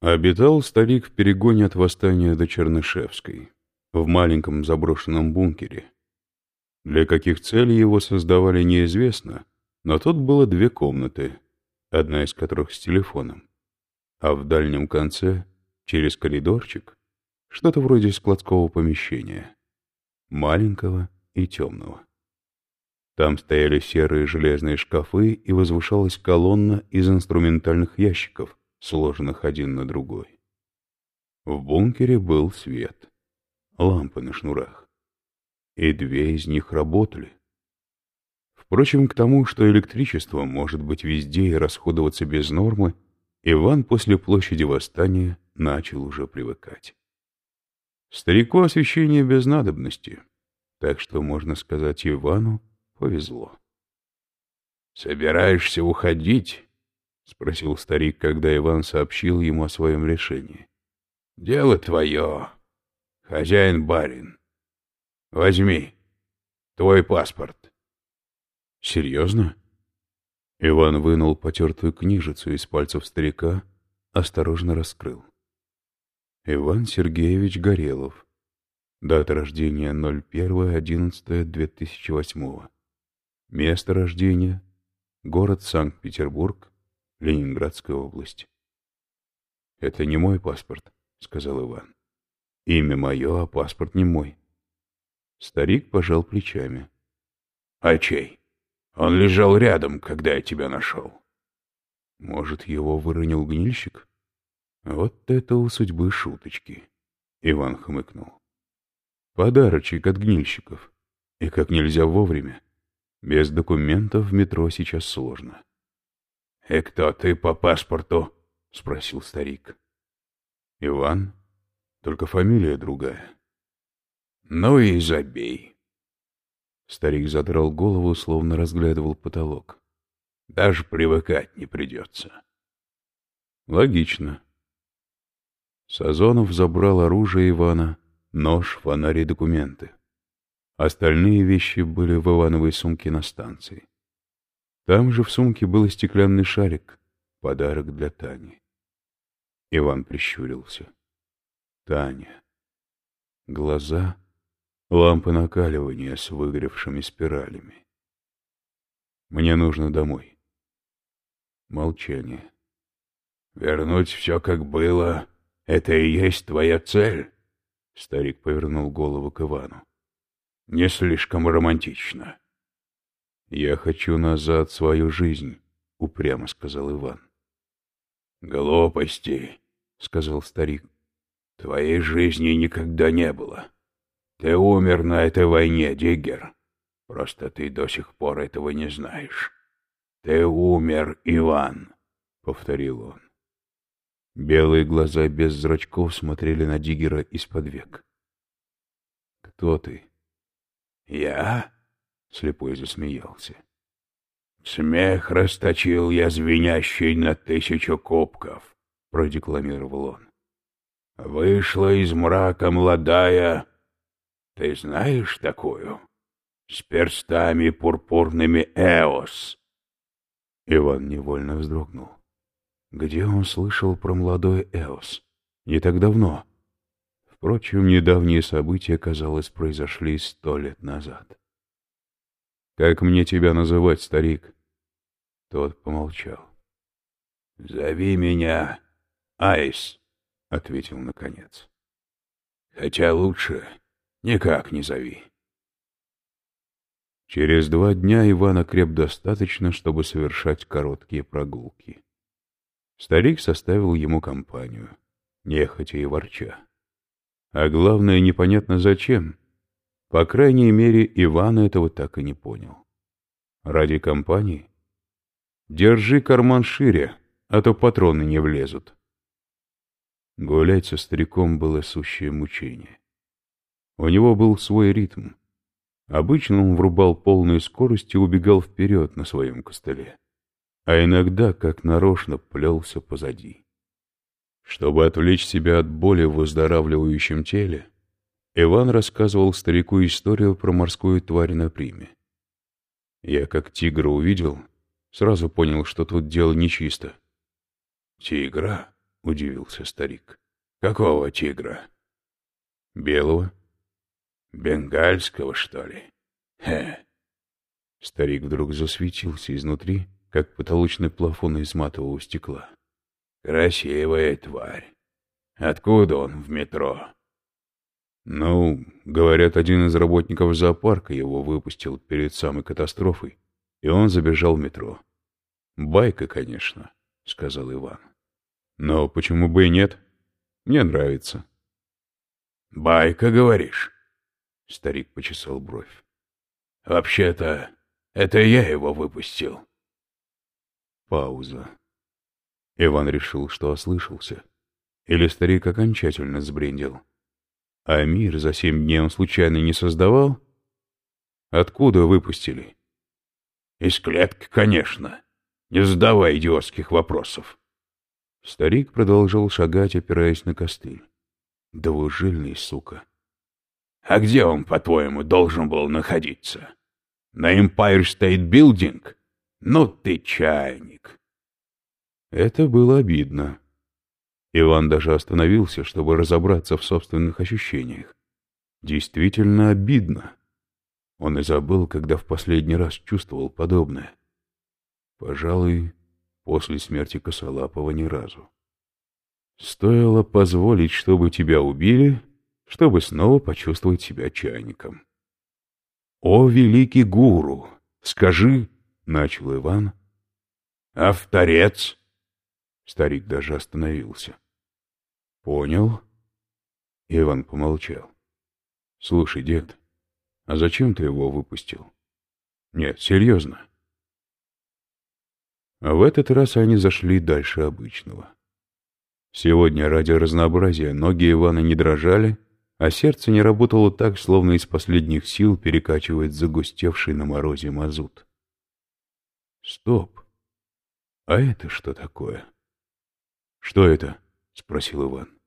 Обитал старик в перегоне от восстания до Чернышевской, в маленьком заброшенном бункере. Для каких целей его создавали, неизвестно, но тут было две комнаты, одна из которых с телефоном, а в дальнем конце, через коридорчик, что-то вроде складского помещения, маленького и темного. Там стояли серые железные шкафы и возвышалась колонна из инструментальных ящиков, сложенных один на другой. В бункере был свет, лампы на шнурах, и две из них работали. Впрочем, к тому, что электричество может быть везде и расходоваться без нормы, Иван после площади Восстания начал уже привыкать. Старику освещение без надобности, так что, можно сказать, Ивану повезло. «Собираешься уходить?» — спросил старик, когда Иван сообщил ему о своем решении. — Дело твое, хозяин-барин. Возьми твой паспорт. — Серьезно? Иван вынул потертую книжицу из пальцев старика, осторожно раскрыл. Иван Сергеевич Горелов. Дата рождения 01.11.2008. Место рождения — город Санкт-Петербург, Ленинградская область. «Это не мой паспорт», — сказал Иван. «Имя мое, а паспорт не мой». Старик пожал плечами. «А чей? Он лежал рядом, когда я тебя нашел». «Может, его выронил гнильщик?» «Вот это у судьбы шуточки», — Иван хмыкнул. «Подарочек от гнильщиков. И как нельзя вовремя. Без документов в метро сейчас сложно». «И кто ты по паспорту?» — спросил старик. «Иван, только фамилия другая». «Ну и забей». Старик задрал голову, словно разглядывал потолок. «Даже привыкать не придется». «Логично». Сазонов забрал оружие Ивана, нож, фонарь и документы. Остальные вещи были в Ивановой сумке на станции. Там же в сумке был стеклянный шарик, подарок для Тани. Иван прищурился. Таня. Глаза, лампы накаливания с выгоревшими спиралями. Мне нужно домой. Молчание. «Вернуть все, как было, это и есть твоя цель?» Старик повернул голову к Ивану. «Не слишком романтично». «Я хочу назад свою жизнь», — упрямо сказал Иван. «Глупости», — сказал старик. «Твоей жизни никогда не было. Ты умер на этой войне, Диггер. Просто ты до сих пор этого не знаешь. Ты умер, Иван», — повторил он. Белые глаза без зрачков смотрели на Диггера из-под век. «Кто ты?» «Я?» Слепой засмеялся. «Смех расточил я звенящий на тысячу кубков», — продекламировал он. «Вышла из мрака молодая, ты знаешь такую? С перстами пурпурными Эос». Иван невольно вздрогнул. Где он слышал про молодой Эос? Не так давно. Впрочем, недавние события, казалось, произошли сто лет назад. «Как мне тебя называть, старик?» Тот помолчал. «Зови меня Айс», — ответил наконец. «Хотя лучше никак не зови». Через два дня Иван окреп достаточно, чтобы совершать короткие прогулки. Старик составил ему компанию, нехотя и ворча. А главное, непонятно зачем. По крайней мере, Иван этого так и не понял. Ради компании? Держи карман шире, а то патроны не влезут. Гулять со стариком было сущее мучение. У него был свой ритм. Обычно он врубал полную скорость и убегал вперед на своем костыле, а иногда, как нарочно, плелся позади. Чтобы отвлечь себя от боли в выздоравливающем теле, Иван рассказывал старику историю про морскую тварь на приме. Я как тигра увидел, сразу понял, что тут дело нечисто. «Тигра?» — удивился старик. «Какого тигра?» «Белого». «Бенгальского, что ли?» «Хе». Старик вдруг засветился изнутри, как потолочный плафон из матового стекла. «Красивая тварь. Откуда он в метро?» «Ну, говорят, один из работников зоопарка его выпустил перед самой катастрофой, и он забежал в метро. Байка, конечно», — сказал Иван. «Но почему бы и нет? Мне нравится». «Байка, говоришь?» Старик почесал бровь. «Вообще-то, это я его выпустил». Пауза. Иван решил, что ослышался. Или старик окончательно сбрендил. А мир за семь дней он случайно не создавал? Откуда выпустили? Из клетки, конечно. Не задавай идиотских вопросов. Старик продолжал шагать, опираясь на костыль. Двужильный, сука. А где он, по-твоему, должен был находиться? На Empire State Building? Ну ты чайник. Это было обидно. Иван даже остановился, чтобы разобраться в собственных ощущениях. Действительно обидно. Он и забыл, когда в последний раз чувствовал подобное. Пожалуй, после смерти Косолапова ни разу. Стоило позволить, чтобы тебя убили, чтобы снова почувствовать себя чайником. «О, великий гуру! Скажи!» — начал Иван. «Авторец!» Старик даже остановился. «Понял?» Иван помолчал. «Слушай, дед, а зачем ты его выпустил?» «Нет, серьезно». А в этот раз они зашли дальше обычного. Сегодня ради разнообразия ноги Ивана не дрожали, а сердце не работало так, словно из последних сил перекачивает загустевший на морозе мазут. «Стоп! А это что такое?» «Что это?» — спросил Иван.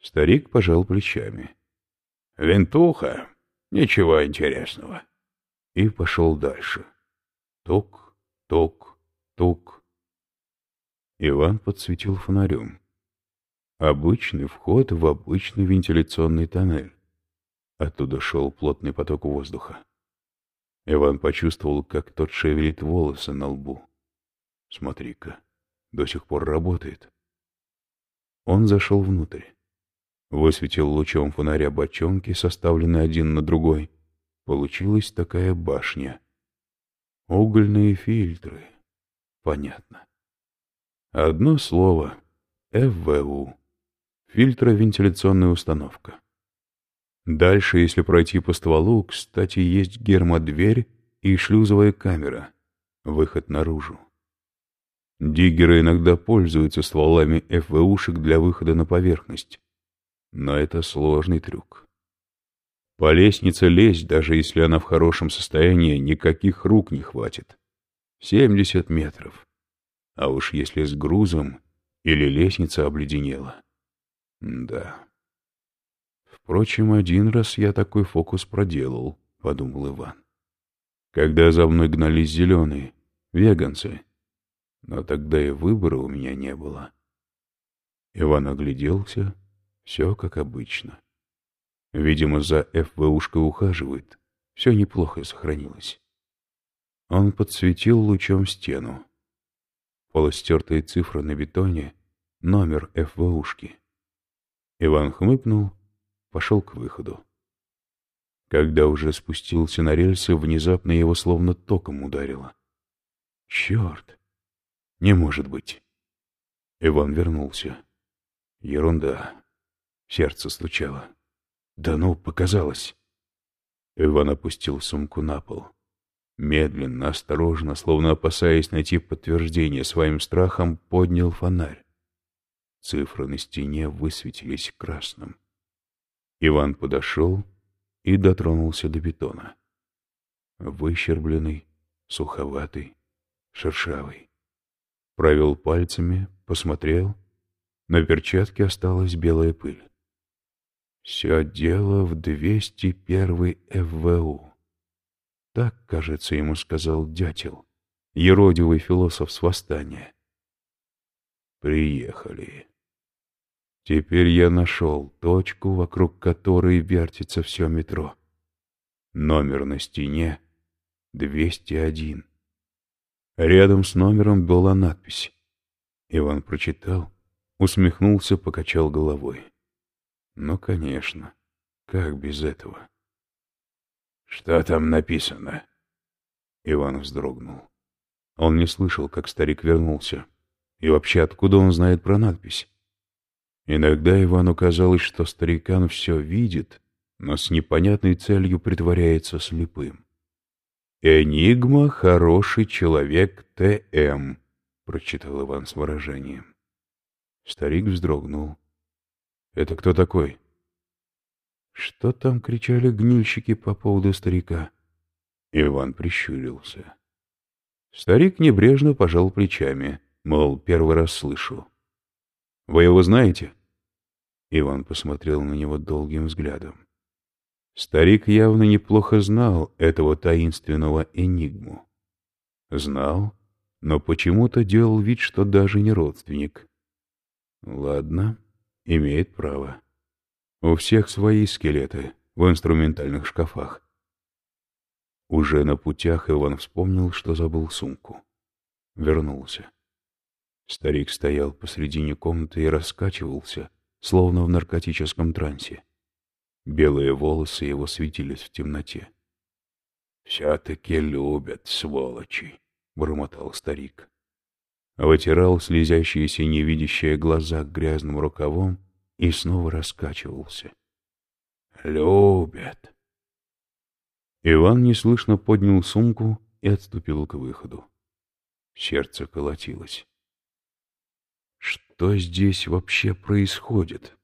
Старик пожал плечами. «Винтуха. Ничего интересного». И пошел дальше. Тук, тук, тук. Иван подсветил фонарем. Обычный вход в обычный вентиляционный тоннель. Оттуда шел плотный поток воздуха. Иван почувствовал, как тот шевелит волосы на лбу. Смотри-ка, до сих пор работает. Он зашел внутрь. Высветил лучом фонаря бочонки, составленные один на другой. Получилась такая башня. Угольные фильтры. Понятно. Одно слово. ФВУ. Фильтровентиляционная установка. Дальше, если пройти по стволу, кстати, есть гермодверь и шлюзовая камера. Выход наружу. Диггеры иногда пользуются стволами ФВУшек для выхода на поверхность. Но это сложный трюк. По лестнице лезть, даже если она в хорошем состоянии, никаких рук не хватит. 70 метров. А уж если с грузом или лестница обледенела. Да. Впрочем, один раз я такой фокус проделал, — подумал Иван. Когда за мной гнались зеленые, веганцы, но тогда и выбора у меня не было. Иван огляделся, все как обычно. Видимо, за ФВУшкой ухаживает, все неплохо сохранилось. Он подсветил лучом стену. Полустертые цифры на бетоне, номер ФВУшки. Иван хмыкнул, пошел к выходу. Когда уже спустился на рельсы, внезапно его словно током ударило. Черт! Не может быть. Иван вернулся. Ерунда. Сердце стучало. Да ну, показалось. Иван опустил сумку на пол. Медленно, осторожно, словно опасаясь найти подтверждение своим страхом, поднял фонарь. Цифры на стене высветились красным. Иван подошел и дотронулся до бетона. Выщербленный, суховатый, шершавый. Провел пальцами, посмотрел. На перчатке осталась белая пыль. Все дело в 201 ФВУ. Так, кажется, ему сказал дятел, еродивый философ с восстания. Приехали. Теперь я нашел точку, вокруг которой вертится все метро. Номер на стене 201. Рядом с номером была надпись. Иван прочитал, усмехнулся, покачал головой. Ну, конечно, как без этого? Что там написано? Иван вздрогнул. Он не слышал, как старик вернулся. И вообще, откуда он знает про надпись? Иногда Ивану казалось, что старикан все видит, но с непонятной целью притворяется слепым. «Энигма — хороший человек Т.М.» — прочитал Иван с выражением. Старик вздрогнул. «Это кто такой?» «Что там кричали гнильщики по поводу старика?» Иван прищурился. Старик небрежно пожал плечами, мол, первый раз слышу. «Вы его знаете?» Иван посмотрел на него долгим взглядом. Старик явно неплохо знал этого таинственного энигму. Знал, но почему-то делал вид, что даже не родственник. Ладно, имеет право. У всех свои скелеты в инструментальных шкафах. Уже на путях Иван вспомнил, что забыл сумку. Вернулся. Старик стоял посредине комнаты и раскачивался, словно в наркотическом трансе. Белые волосы его светились в темноте. «Все-таки любят, сволочи!» — бормотал старик. Вытирал слезящиеся невидящие глаза грязным рукавом и снова раскачивался. «Любят!» Иван неслышно поднял сумку и отступил к выходу. Сердце колотилось. Что здесь вообще происходит?